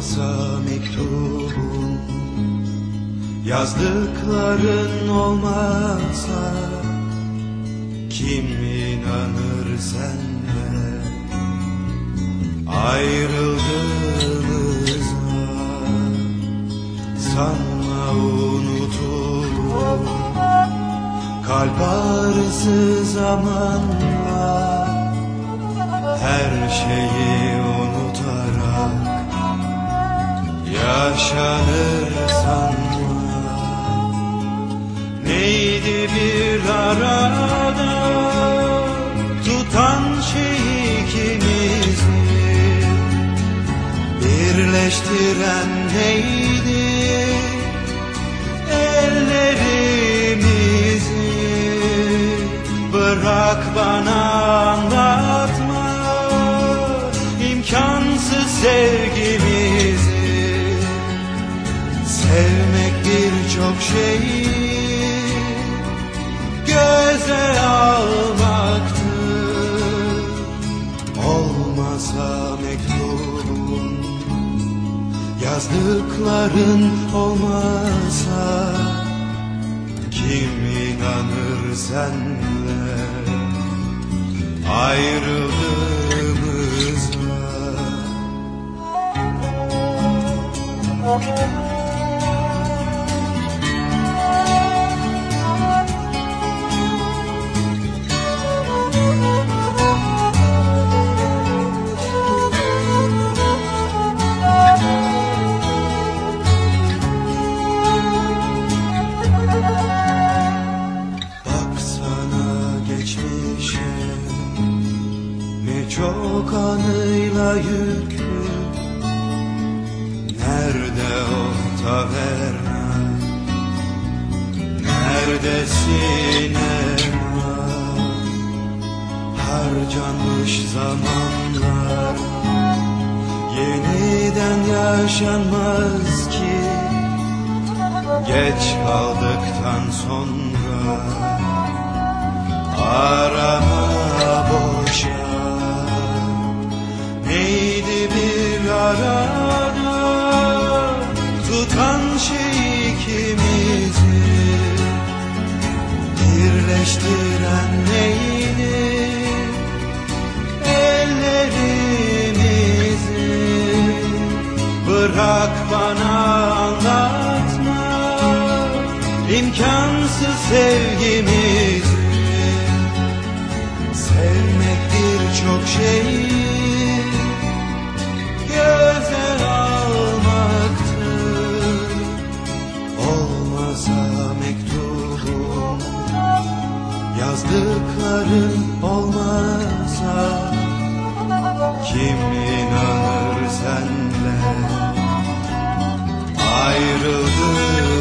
olmasa mektubun Yazdıkların olmasa Kim inanır senle Ayrıldığımıza Sanma unuturum. Kalp ağrısı zamanla Her şeyi unutarak Yaşanır sanma Neydi bir arada Tutan şey ikimizi Birleştiren neydi Ellerimizi? Bırak bana anlatma imkansız sevgimizi birçok şeyi göze almaktır Olmasa mektubun yazdıkların olmasa Kim inanır senle? Ayrıldığımıza Baksana Ne çok anıyla yüklü Nerede o taverna? Nerede sinema Harcanmış zamanlar. Yeniden yaşanmaz ki. Geç kaldıktan sonra. Arama Tutan şey ikimizi Birleştiren neydi Ellerimizi Bırak bana anlatma. İmkansız sevgimizi yazdıkların olmasa Kim inanır senle? Ayrıldı